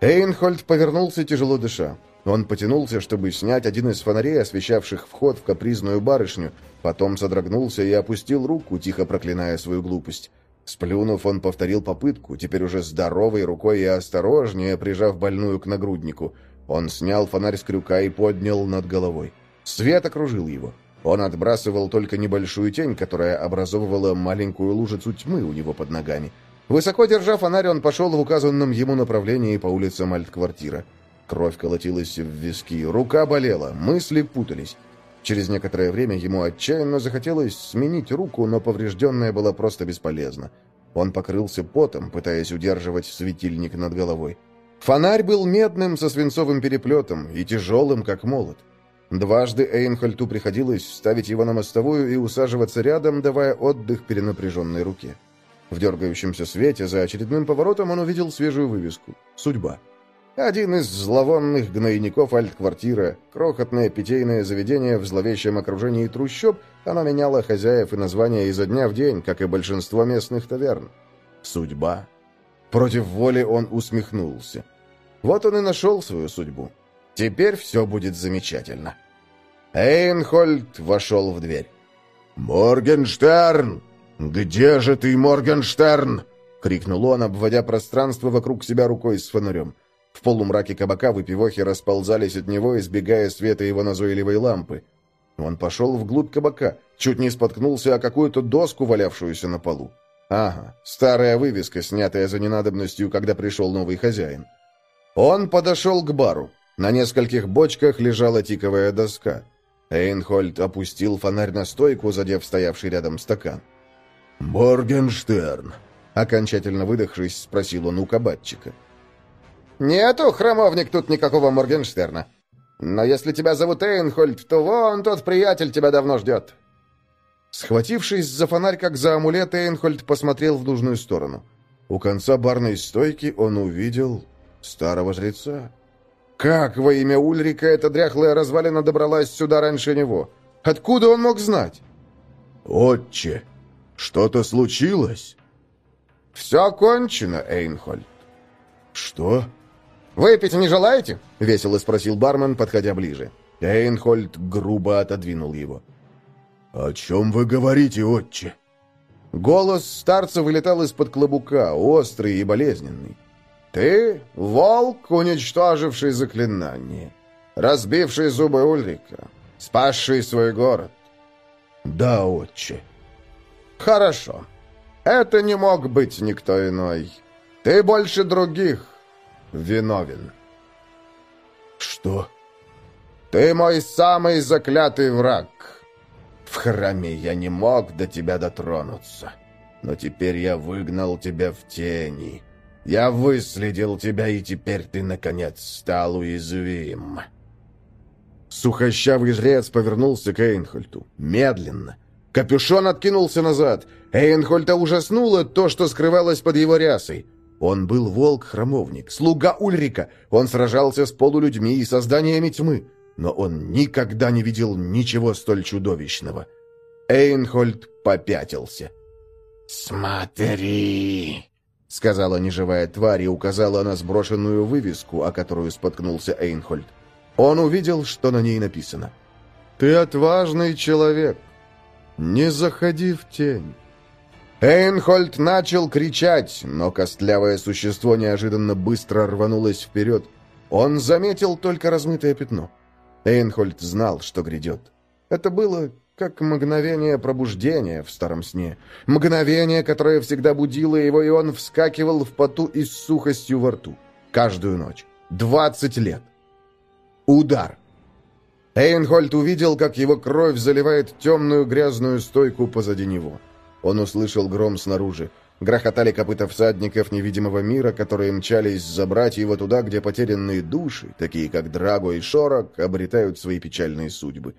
Эйнхольд повернулся, тяжело дыша. Он потянулся, чтобы снять один из фонарей, освещавших вход в капризную барышню, потом содрогнулся и опустил руку, тихо проклиная свою глупость. Сплюнув, он повторил попытку, теперь уже здоровой рукой и осторожнее, прижав больную к нагруднику. Он снял фонарь с крюка и поднял над головой. Свет окружил его. Он отбрасывал только небольшую тень, которая образовывала маленькую лужицу тьмы у него под ногами. Высоко держа фонарь, он пошел в указанном ему направлении по улицам альтквартира. Кровь колотилась в виски, рука болела, мысли путались. Через некоторое время ему отчаянно захотелось сменить руку, но поврежденная была просто бесполезна. Он покрылся потом, пытаясь удерживать светильник над головой. Фонарь был медным со свинцовым переплетом и тяжелым, как молот. Дважды Эйнхольту приходилось ставить его на мостовую и усаживаться рядом, давая отдых перенапряженной руке. В дергающемся свете за очередным поворотом он увидел свежую вывеску «Судьба». Один из зловонных гнойников альт-квартира, крохотное питейное заведение в зловещем окружении трущоб, оно меняло хозяев и названия изо дня в день, как и большинство местных таверн. Судьба. Против воли он усмехнулся. Вот он и нашел свою судьбу. Теперь все будет замечательно. Эйнхольд вошел в дверь. «Моргенштерн! Где же ты, Моргенштерн?» — крикнул он, обводя пространство вокруг себя рукой с фонарем. В полумраке кабака выпивохи расползались от него, избегая света его назойливой лампы. Он пошел вглубь кабака, чуть не споткнулся о какую-то доску, валявшуюся на полу. Ага, старая вывеска, снятая за ненадобностью, когда пришел новый хозяин. Он подошел к бару. На нескольких бочках лежала тиковая доска. Эйнхольд опустил фонарь на стойку, задев стоявший рядом стакан. «Моргенштерн», — окончательно выдохшись, спросил он у кабатчика. «Нету, храмовник, тут никакого Моргенштерна. Но если тебя зовут Эйнхольд, то вон тот приятель тебя давно ждет». Схватившись за фонарь, как за амулет, Эйнхольд посмотрел в нужную сторону. У конца барной стойки он увидел старого жреца. Как во имя Ульрика эта дряхлая развалина добралась сюда раньше него? Откуда он мог знать? «Отче, что-то случилось?» «Все кончено, Эйнхольд». «Что?» «Выпить не желаете?» — весело спросил бармен, подходя ближе. Эйнхольд грубо отодвинул его. «О чем вы говорите, отче?» Голос старца вылетал из-под клобука, острый и болезненный. «Ты — волк, уничтоживший заклинание, разбивший зубы Ульрика, спасший свой город». «Да, отче». «Хорошо. Это не мог быть никто иной. Ты больше других виновен». «Что?» «Ты мой самый заклятый враг. В храме я не мог до тебя дотронуться, но теперь я выгнал тебя в тени». Я выследил тебя, и теперь ты, наконец, стал уязвим». Сухощавый жрец повернулся к Эйнхольту. Медленно. Капюшон откинулся назад. Эйнхольта ужаснуло то, что скрывалось под его рясой. Он был волк-храмовник, слуга Ульрика. Он сражался с полулюдьми и созданиями тьмы. Но он никогда не видел ничего столь чудовищного. Эйнхольд попятился. «Смотри!» — сказала неживая тварь и указала на сброшенную вывеску, о которую споткнулся Эйнхольд. Он увидел, что на ней написано. «Ты отважный человек. Не заходи в тень». Эйнхольд начал кричать, но костлявое существо неожиданно быстро рванулось вперед. Он заметил только размытое пятно. Эйнхольд знал, что грядет. Это было как мгновение пробуждения в старом сне. Мгновение, которое всегда будило его, и он вскакивал в поту и с сухостью во рту. Каждую ночь. Двадцать лет. Удар. Эйнхольд увидел, как его кровь заливает темную грязную стойку позади него. Он услышал гром снаружи. Грохотали копыта всадников невидимого мира, которые мчались забрать его туда, где потерянные души, такие как Драго и Шорок, обретают свои печальные судьбы.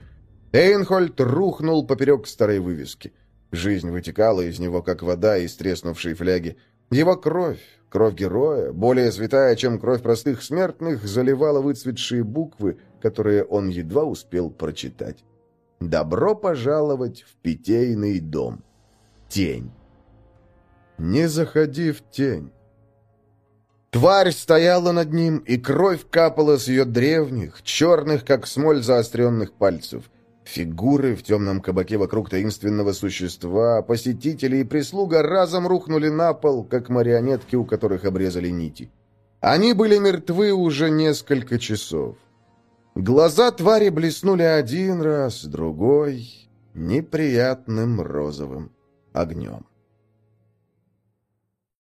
Эйнхольд рухнул поперек старой вывески. Жизнь вытекала из него, как вода из треснувшей фляги. Его кровь, кровь героя, более святая, чем кровь простых смертных, заливала выцветшие буквы, которые он едва успел прочитать. «Добро пожаловать в питейный дом. Тень». «Не заходи в тень». Тварь стояла над ним, и кровь капала с ее древних, черных, как смоль заостренных пальцев. Фигуры в темном кабаке вокруг таинственного существа, посетители и прислуга разом рухнули на пол, как марионетки, у которых обрезали нити. Они были мертвы уже несколько часов. Глаза твари блеснули один раз, другой, неприятным розовым огнем.